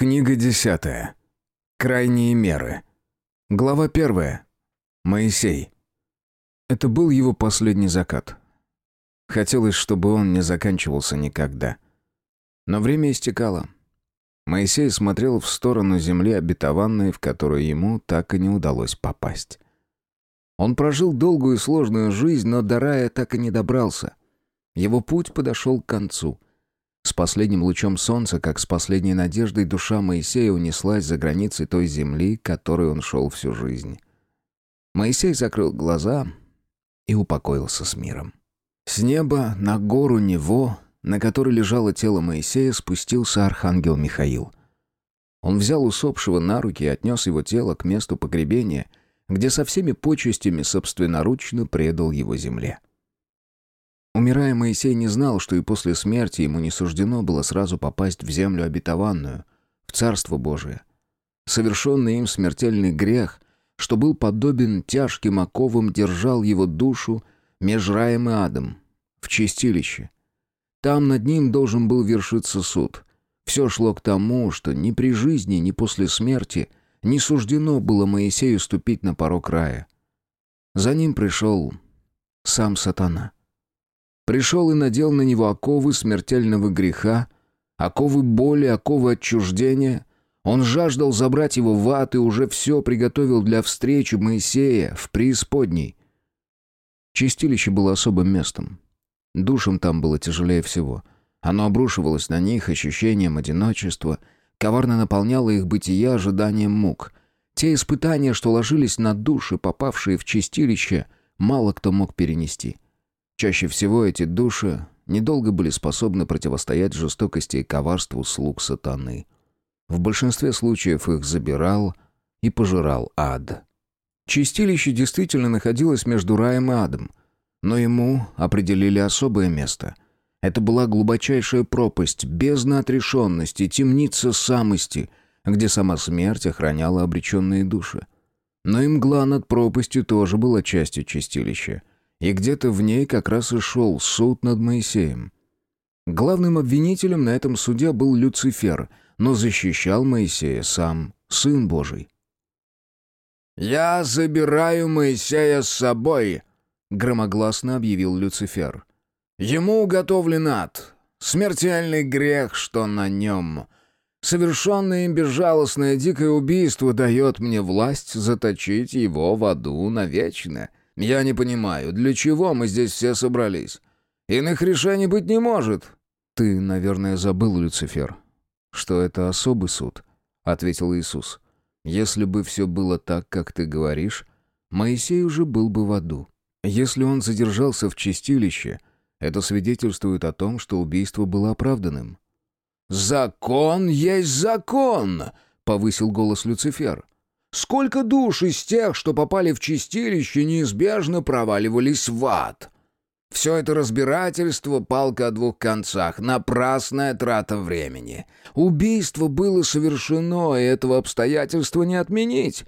Книга десятая. Крайние меры. Глава первая. Моисей. Это был его последний закат. Хотелось, чтобы он не заканчивался никогда. Но время истекало. Моисей смотрел в сторону земли обетованной, в которую ему так и не удалось попасть. Он прожил долгую и сложную жизнь, но до рая так и не добрался. Его путь подошел к концу — с последним лучом солнца, как с последней надеждой, душа Моисея унеслась за границы той земли, которой он шел всю жизнь. Моисей закрыл глаза и упокоился с миром. С неба на гору Него, на которой лежало тело Моисея, спустился архангел Михаил. Он взял усопшего на руки и отнес его тело к месту погребения, где со всеми почестями собственноручно предал его земле. Умирая, Моисей не знал, что и после смерти ему не суждено было сразу попасть в землю обетованную, в Царство Божие. Совершенный им смертельный грех, что был подобен тяжким оковам, держал его душу меж раем и адом, в чистилище. Там над ним должен был вершиться суд. Все шло к тому, что ни при жизни, ни после смерти не суждено было Моисею ступить на порог рая. За ним пришел сам сатана. Пришел и надел на него оковы смертельного греха, оковы боли, оковы отчуждения. Он жаждал забрать его в ад и уже все приготовил для встречи Моисея в преисподней. Чистилище было особым местом. Душам там было тяжелее всего. Оно обрушивалось на них ощущением одиночества, коварно наполняло их бытие ожиданием мук. Те испытания, что ложились на души, попавшие в чистилище, мало кто мог перенести — Чаще всего эти души недолго были способны противостоять жестокости и коварству слуг сатаны. В большинстве случаев их забирал и пожирал ад. Чистилище действительно находилось между раем и адом, но ему определили особое место. Это была глубочайшая пропасть, бездна отрешенности, темница самости, где сама смерть охраняла обреченные души. Но и мгла над пропастью тоже была частью чистилища — и где-то в ней как раз и шел суд над Моисеем. Главным обвинителем на этом суде был Люцифер, но защищал Моисея сам Сын Божий. «Я забираю Моисея с собой», — громогласно объявил Люцифер. «Ему уготовлен ад, смертельный грех, что на нем. Совершенное им безжалостное дикое убийство дает мне власть заточить его в аду навечно». «Я не понимаю, для чего мы здесь все собрались? Иных решений быть не может». «Ты, наверное, забыл, Люцифер, что это особый суд», — ответил Иисус. «Если бы все было так, как ты говоришь, Моисей уже был бы в аду. Если он задержался в чистилище, это свидетельствует о том, что убийство было оправданным». «Закон есть закон!» — повысил голос Люцифер. Сколько душ из тех, что попали в чистилище, неизбежно проваливались в ад? Все это разбирательство — палка о двух концах, напрасная трата времени. Убийство было совершено, и этого обстоятельства не отменить.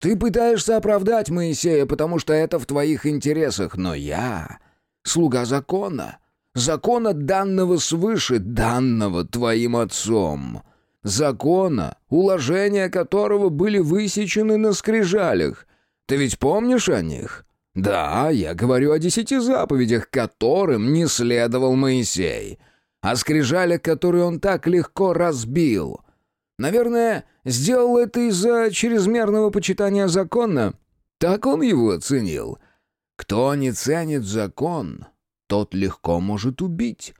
Ты пытаешься оправдать Моисея, потому что это в твоих интересах, но я — слуга закона, закона данного свыше, данного твоим отцом» закона, уложения которого были высечены на скрижалях. Ты ведь помнишь о них? Да, я говорю о десяти заповедях, которым не следовал Моисей, о скрижалях, которые он так легко разбил. Наверное, сделал это из-за чрезмерного почитания закона. Так он его оценил. Кто не ценит закон, тот легко может убить.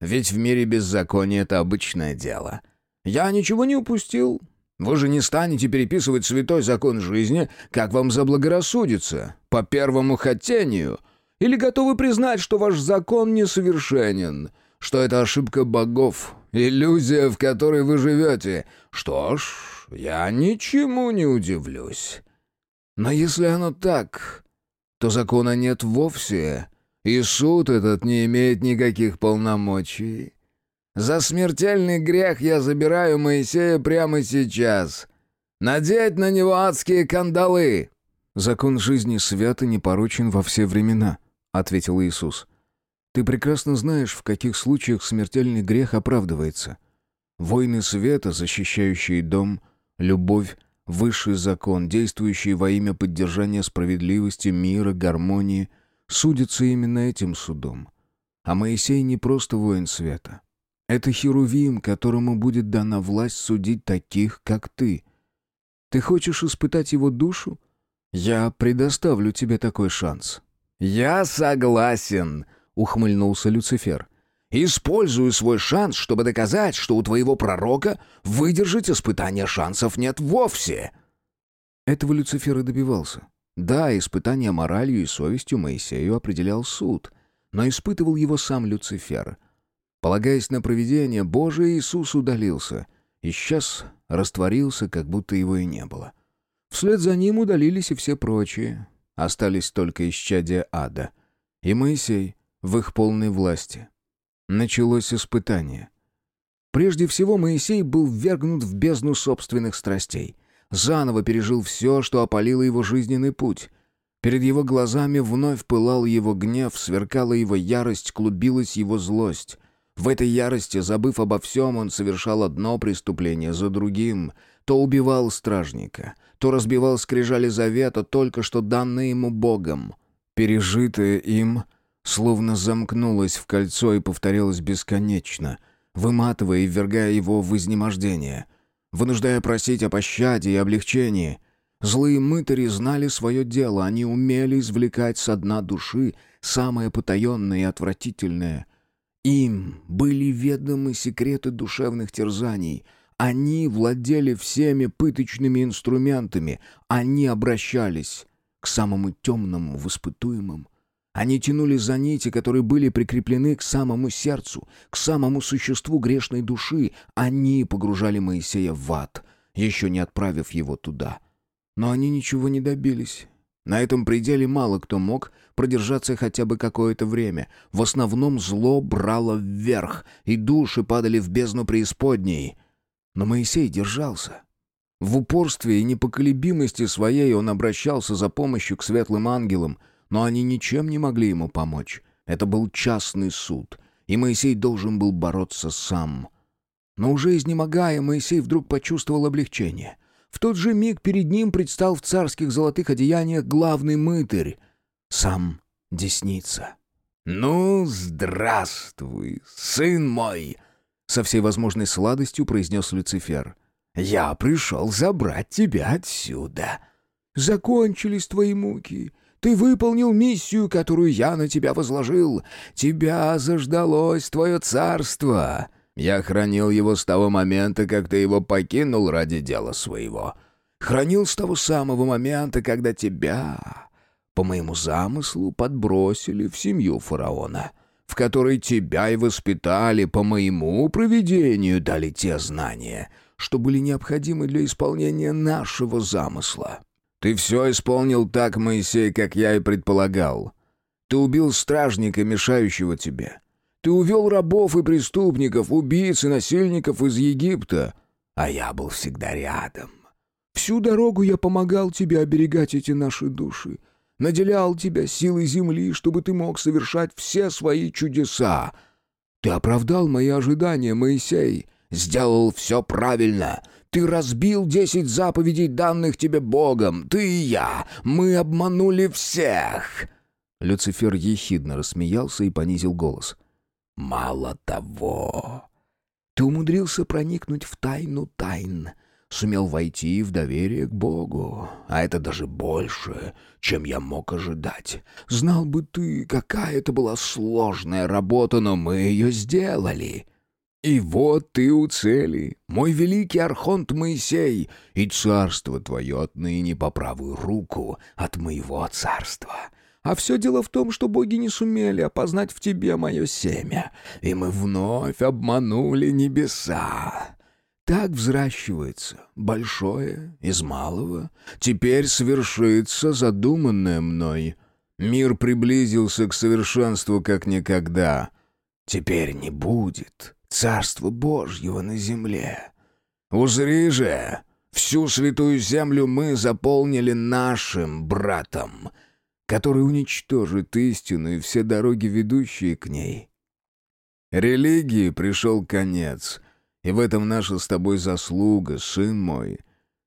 Ведь в мире беззакония это обычное дело. Я ничего не упустил. Вы же не станете переписывать святой закон жизни, как вам заблагорассудится, по первому хотению, или готовы признать, что ваш закон несовершенен, что это ошибка богов, иллюзия, в которой вы живете. Что ж, я ничему не удивлюсь. Но если оно так, то закона нет вовсе, и суд этот не имеет никаких полномочий. За смертельный грех я забираю Моисея прямо сейчас. Надеть на него адские кандалы!» «Закон жизни свят и непорочен во все времена», — ответил Иисус. «Ты прекрасно знаешь, в каких случаях смертельный грех оправдывается. Войны света, защищающие дом, любовь, высший закон, действующий во имя поддержания справедливости, мира, гармонии, судятся именно этим судом. А Моисей не просто воин света. Это Херувим, которому будет дана власть судить таких, как ты. Ты хочешь испытать его душу? Я предоставлю тебе такой шанс». «Я согласен», — ухмыльнулся Люцифер. «Использую свой шанс, чтобы доказать, что у твоего пророка выдержать испытание шансов нет вовсе». Этого Люцифер и добивался. Да, испытание моралью и совестью Моисею определял суд, но испытывал его сам Люцифер. Полагаясь на провидение, Божие Иисус удалился, исчез, растворился, как будто его и не было. Вслед за ним удалились и все прочие. Остались только исчадия ада. И Моисей в их полной власти. Началось испытание. Прежде всего Моисей был ввергнут в бездну собственных страстей. Заново пережил все, что опалило его жизненный путь. Перед его глазами вновь пылал его гнев, сверкала его ярость, клубилась его злость. В этой ярости, забыв обо всем, он совершал одно преступление за другим. То убивал стражника, то разбивал скрижали завета, только что данные ему Богом. Пережитое им словно замкнулось в кольцо и повторялось бесконечно, выматывая и ввергая его в изнемождение, вынуждая просить о пощаде и облегчении. Злые мытари знали свое дело, они умели извлекать со дна души самое потаенное и отвратительное. Им были ведомы секреты душевных терзаний — они владели всеми пыточными инструментами, они обращались к самому темному в испытуемым. Они тянули за нити, которые были прикреплены к самому сердцу, к самому существу грешной души. Они погружали Моисея в ад, еще не отправив его туда. Но они ничего не добились. На этом пределе мало кто мог продержаться хотя бы какое-то время. В основном зло брало вверх, и души падали в бездну преисподней — но Моисей держался. В упорстве и непоколебимости своей он обращался за помощью к светлым ангелам, но они ничем не могли ему помочь. Это был частный суд, и Моисей должен был бороться сам. Но уже изнемогая, Моисей вдруг почувствовал облегчение. В тот же миг перед ним предстал в царских золотых одеяниях главный мытарь, сам Десница. «Ну, здравствуй, сын мой!» со всей возможной сладостью произнес Люцифер. «Я пришел забрать тебя отсюда. Закончились твои муки. Ты выполнил миссию, которую я на тебя возложил. Тебя заждалось твое царство. Я хранил его с того момента, как ты его покинул ради дела своего. Хранил с того самого момента, когда тебя, по моему замыслу, подбросили в семью фараона» в которой тебя и воспитали по моему проведению, дали те знания, что были необходимы для исполнения нашего замысла. Ты все исполнил так, Моисей, как я и предполагал. Ты убил стражника, мешающего тебе. Ты увел рабов и преступников, убийц и насильников из Египта, а я был всегда рядом. Всю дорогу я помогал тебе оберегать эти наши души, наделял тебя силой земли, чтобы ты мог совершать все свои чудеса. Ты оправдал мои ожидания, Моисей, сделал все правильно. Ты разбил десять заповедей, данных тебе Богом. Ты и я, мы обманули всех». Люцифер ехидно рассмеялся и понизил голос. «Мало того, ты умудрился проникнуть в тайну тайн» сумел войти в доверие к Богу, а это даже больше, чем я мог ожидать. Знал бы ты, какая это была сложная работа, но мы ее сделали. И вот ты у цели, мой великий архонт Моисей, и царство твое отныне по правую руку от моего царства». А все дело в том, что боги не сумели опознать в тебе мое семя, и мы вновь обманули небеса. Так взращивается большое из малого. Теперь свершится задуманное мной. Мир приблизился к совершенству как никогда. Теперь не будет царства Божьего на земле. Узри же, всю святую землю мы заполнили нашим братом, который уничтожит истину и все дороги, ведущие к ней. Религии пришел конец — И в этом наша с тобой заслуга, сын мой.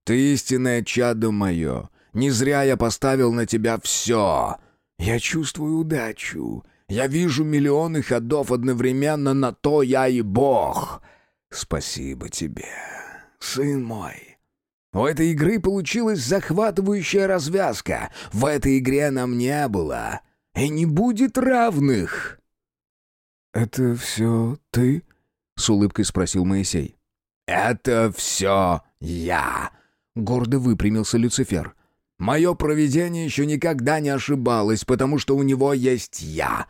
Ты истинное чадо мое. Не зря я поставил на тебя все. Я чувствую удачу. Я вижу миллионы ходов одновременно, на то я и бог. Спасибо тебе, сын мой. У этой игры получилась захватывающая развязка. В этой игре нам не было. И не будет равных. «Это все ты?» — с улыбкой спросил Моисей. «Это все я!» — гордо выпрямился Люцифер. «Мое провидение еще никогда не ошибалось, потому что у него есть я,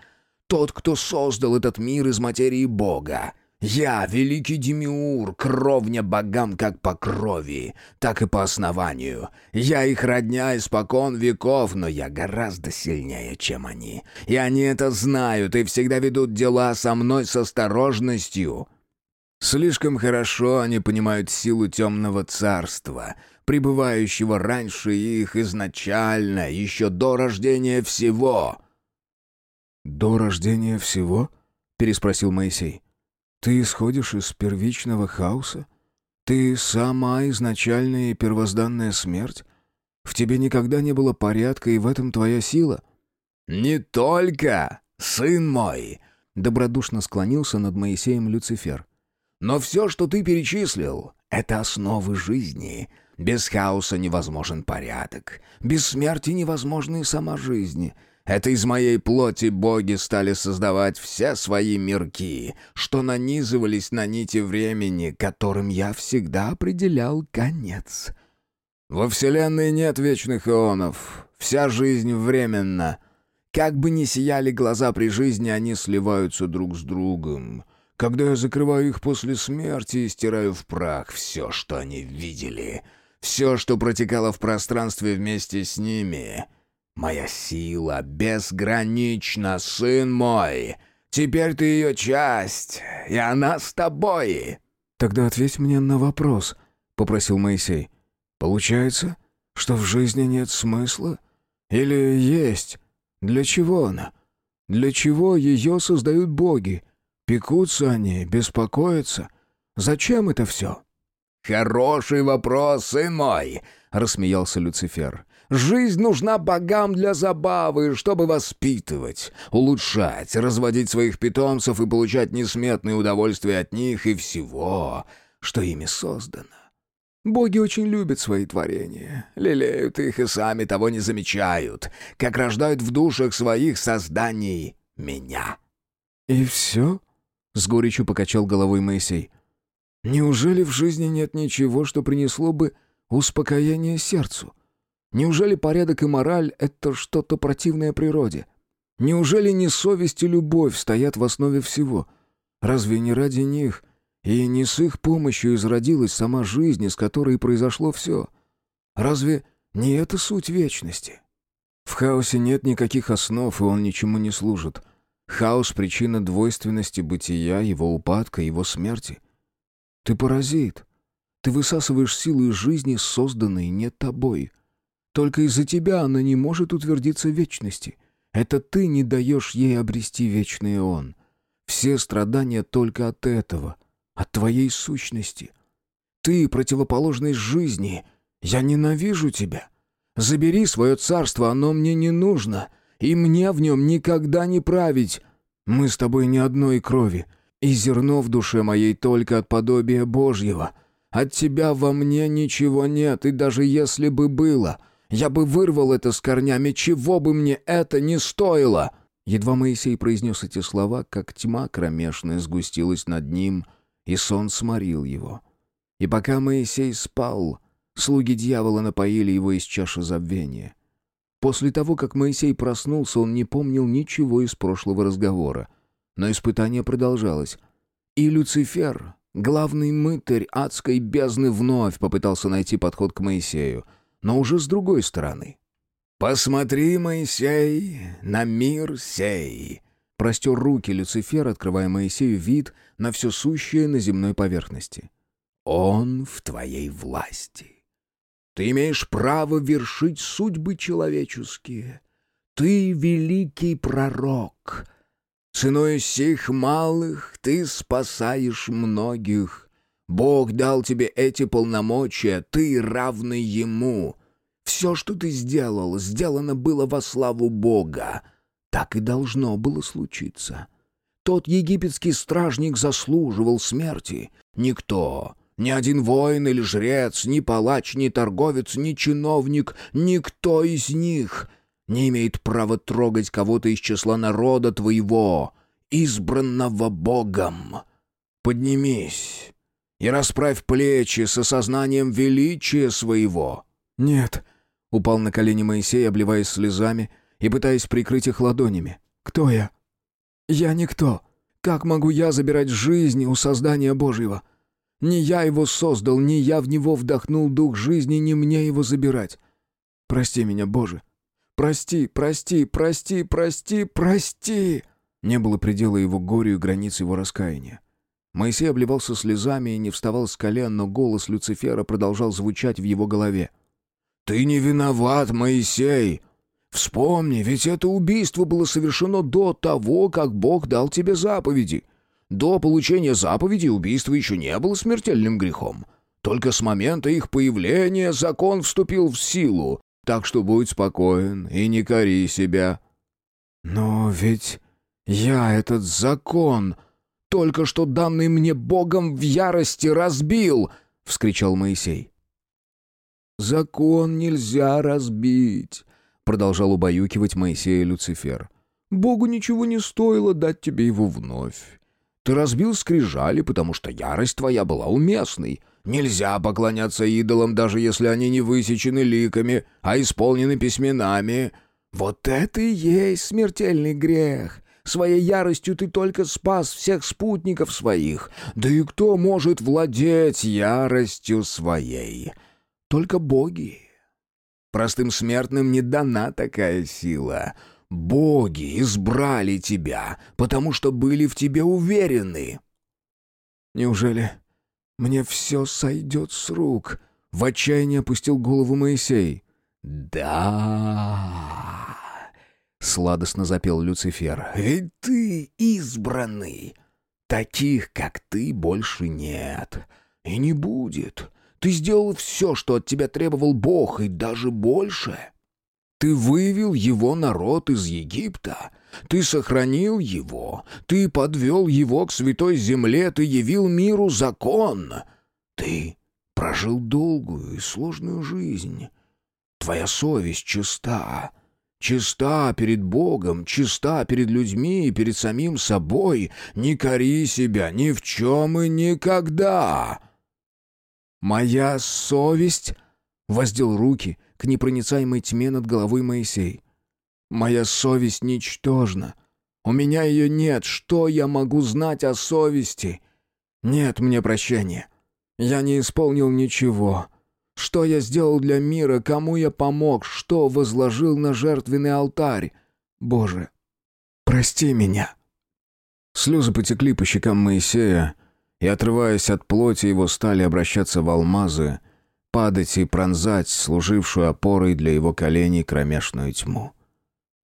тот, кто создал этот мир из материи Бога. Я, великий Демиур, кровня богам как по крови, так и по основанию. Я их родня испокон веков, но я гораздо сильнее, чем они. И они это знают и всегда ведут дела со мной с осторожностью. Слишком хорошо они понимают силу темного царства, пребывающего раньше их изначально, еще до рождения всего». «До рождения всего?» — переспросил Моисей. Ты исходишь из первичного хаоса? Ты сама изначальная и первозданная смерть? В тебе никогда не было порядка, и в этом твоя сила?» «Не только, сын мой!» — добродушно склонился над Моисеем Люцифер. «Но все, что ты перечислил, — это основы жизни. Без хаоса невозможен порядок. Без смерти невозможна и сама жизнь. Это из моей плоти боги стали создавать все свои мирки, что нанизывались на нити времени, которым я всегда определял конец. Во Вселенной нет вечных ионов, вся жизнь временна. Как бы ни сияли глаза при жизни, они сливаются друг с другом. Когда я закрываю их после смерти и стираю в прах все, что они видели, все, что протекало в пространстве вместе с ними — Моя сила безгранична, сын мой. Теперь ты ее часть, и она с тобой». «Тогда ответь мне на вопрос», — попросил Моисей. «Получается, что в жизни нет смысла? Или есть? Для чего она? Для чего ее создают боги? Пекутся они, беспокоятся? Зачем это все?» «Хороший вопрос, сын мой!» — рассмеялся Люцифер. Жизнь нужна богам для забавы, чтобы воспитывать, улучшать, разводить своих питомцев и получать несметные удовольствия от них и всего, что ими создано. Боги очень любят свои творения, лелеют их и сами того не замечают, как рождают в душах своих созданий меня». «И все?» — с горечью покачал головой Моисей. «Неужели в жизни нет ничего, что принесло бы успокоение сердцу?» Неужели порядок и мораль — это что-то противное природе? Неужели не совесть и любовь стоят в основе всего? Разве не ради них и не с их помощью изродилась сама жизнь, из которой произошло все? Разве не это суть вечности? В хаосе нет никаких основ, и он ничему не служит. Хаос — причина двойственности бытия, его упадка, его смерти. Ты паразит. Ты высасываешь силу из жизни, созданной не тобой — только из-за тебя она не может утвердиться в вечности. Это ты не даешь ей обрести вечный он. Все страдания только от этого, от твоей сущности. Ты — противоположность жизни. Я ненавижу тебя. Забери свое царство, оно мне не нужно, и мне в нем никогда не править. Мы с тобой не одной крови, и зерно в душе моей только от подобия Божьего. От тебя во мне ничего нет, и даже если бы было — я бы вырвал это с корнями, чего бы мне это не стоило!» Едва Моисей произнес эти слова, как тьма кромешная сгустилась над ним, и сон сморил его. И пока Моисей спал, слуги дьявола напоили его из чаши забвения. После того, как Моисей проснулся, он не помнил ничего из прошлого разговора. Но испытание продолжалось. И Люцифер, главный мытарь адской бездны, вновь попытался найти подход к Моисею — но уже с другой стороны. «Посмотри, Моисей, на мир сей!» Простер руки Люцифер, открывая Моисею вид на все сущее на земной поверхности. «Он в твоей власти. Ты имеешь право вершить судьбы человеческие. Ты великий пророк. Ценой сих малых ты спасаешь многих. Бог дал тебе эти полномочия, ты равный Ему. Все, что ты сделал, сделано было во славу Бога. Так и должно было случиться. Тот египетский стражник заслуживал смерти. Никто, ни один воин или жрец, ни палач, ни торговец, ни чиновник, никто из них не имеет права трогать кого-то из числа народа твоего, избранного Богом. Поднимись и расправь плечи с осознанием величия своего». «Нет», — упал на колени Моисей, обливаясь слезами и пытаясь прикрыть их ладонями. «Кто я? Я никто. Как могу я забирать жизни у создания Божьего? Не я его создал, не я в него вдохнул дух жизни, не мне его забирать. Прости меня, Боже. Прости, прости, прости, прости, прости!» Не было предела его горю и границ его раскаяния. Моисей обливался слезами и не вставал с колен, но голос Люцифера продолжал звучать в его голове. «Ты не виноват, Моисей! Вспомни, ведь это убийство было совершено до того, как Бог дал тебе заповеди. До получения заповеди убийство еще не было смертельным грехом. Только с момента их появления закон вступил в силу, так что будь спокоен и не кори себя». «Но ведь я этот закон...» только что данный мне Богом в ярости разбил!» — вскричал Моисей. «Закон нельзя разбить», — продолжал убаюкивать Моисея Люцифер. «Богу ничего не стоило дать тебе его вновь. Ты разбил скрижали, потому что ярость твоя была уместной. Нельзя поклоняться идолам, даже если они не высечены ликами, а исполнены письменами. Вот это и есть смертельный грех. Своей яростью ты только спас всех спутников своих. Да и кто может владеть яростью своей? Только боги. Простым смертным не дана такая сила. Боги избрали тебя, потому что были в тебе уверены. Неужели мне все сойдет с рук? В отчаянии опустил голову Моисей. Да. Сладостно запел Люцифер. «Ведь ты избранный. Таких, как ты, больше нет. И не будет. Ты сделал все, что от тебя требовал Бог, и даже больше. Ты вывел его народ из Египта. Ты сохранил его. Ты подвел его к святой земле. Ты явил миру закон. Ты прожил долгую и сложную жизнь. Твоя совесть чиста». Чиста перед Богом, чиста перед людьми и перед самим собой. Не кори себя ни в чем и никогда. Моя совесть воздел руки к непроницаемой тьме над головой Моисей. Моя совесть ничтожна. У меня ее нет. Что я могу знать о совести? Нет мне прощения. Я не исполнил ничего. Что я сделал для мира, кому я помог, что возложил на жертвенный алтарь? Боже, прости меня!» Слезы потекли по щекам Моисея, и, отрываясь от плоти, его стали обращаться в алмазы, падать и пронзать служившую опорой для его коленей кромешную тьму.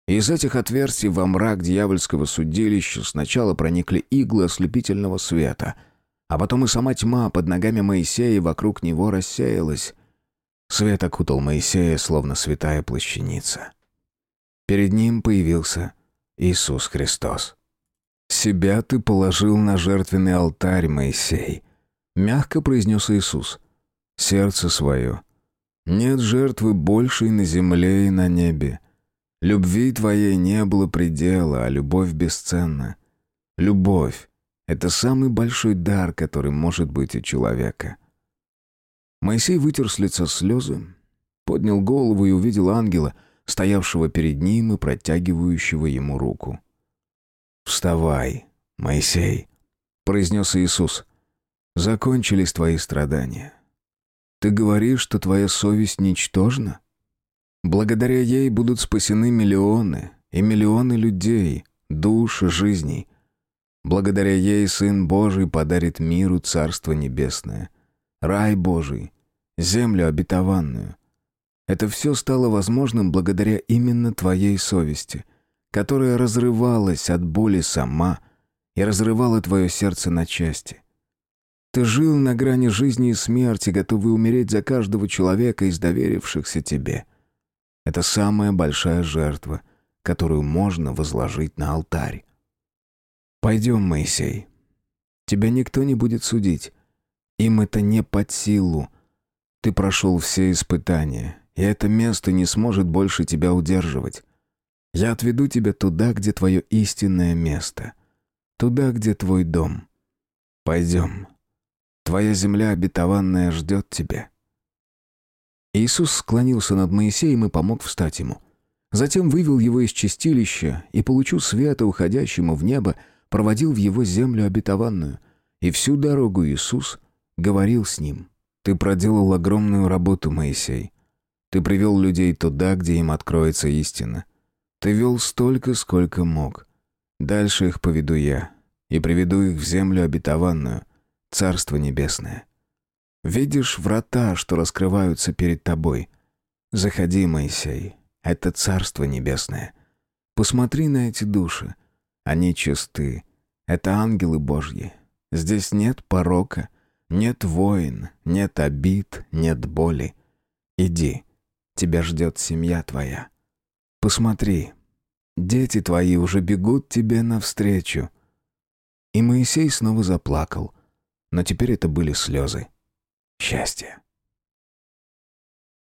Из этих отверстий во мрак дьявольского судилища сначала проникли иглы ослепительного света, а потом и сама тьма под ногами Моисея вокруг него рассеялась, Свет окутал Моисея, словно святая плащаница. Перед ним появился Иисус Христос. «Себя ты положил на жертвенный алтарь, Моисей», — мягко произнес Иисус. «Сердце свое. Нет жертвы большей на земле и на небе. Любви твоей не было предела, а любовь бесценна. Любовь — это самый большой дар, который может быть у человека. Моисей вытер с лица слезы, поднял голову и увидел ангела, стоявшего перед ним и протягивающего ему руку. «Вставай, Моисей», — произнес Иисус. «Закончились твои страдания. Ты говоришь, что твоя совесть ничтожна? Благодаря ей будут спасены миллионы и миллионы людей, душ и жизней. Благодаря ей Сын Божий подарит миру Царство Небесное — рай Божий, землю обетованную. Это все стало возможным благодаря именно твоей совести, которая разрывалась от боли сама и разрывала твое сердце на части. Ты жил на грани жизни и смерти, готовый умереть за каждого человека из доверившихся тебе. Это самая большая жертва, которую можно возложить на алтарь. Пойдем, Моисей. Тебя никто не будет судить. Им это не под силу. Ты прошел все испытания, и это место не сможет больше тебя удерживать. Я отведу тебя туда, где твое истинное место. Туда, где твой дом. Пойдем. Твоя земля обетованная ждет тебя». Иисус склонился над Моисеем и помог встать ему. Затем вывел его из чистилища и, получу света, уходящему в небо, проводил в его землю обетованную. И всю дорогу Иисус говорил с ним. «Ты проделал огромную работу, Моисей. Ты привел людей туда, где им откроется истина. Ты вел столько, сколько мог. Дальше их поведу я, и приведу их в землю обетованную, Царство Небесное. Видишь врата, что раскрываются перед тобой? Заходи, Моисей, это Царство Небесное. Посмотри на эти души. Они чисты. Это ангелы Божьи. Здесь нет порока, нет войн, нет обид, нет боли. Иди, тебя ждет семья твоя. Посмотри, дети твои уже бегут тебе навстречу». И Моисей снова заплакал, но теперь это были слезы счастья.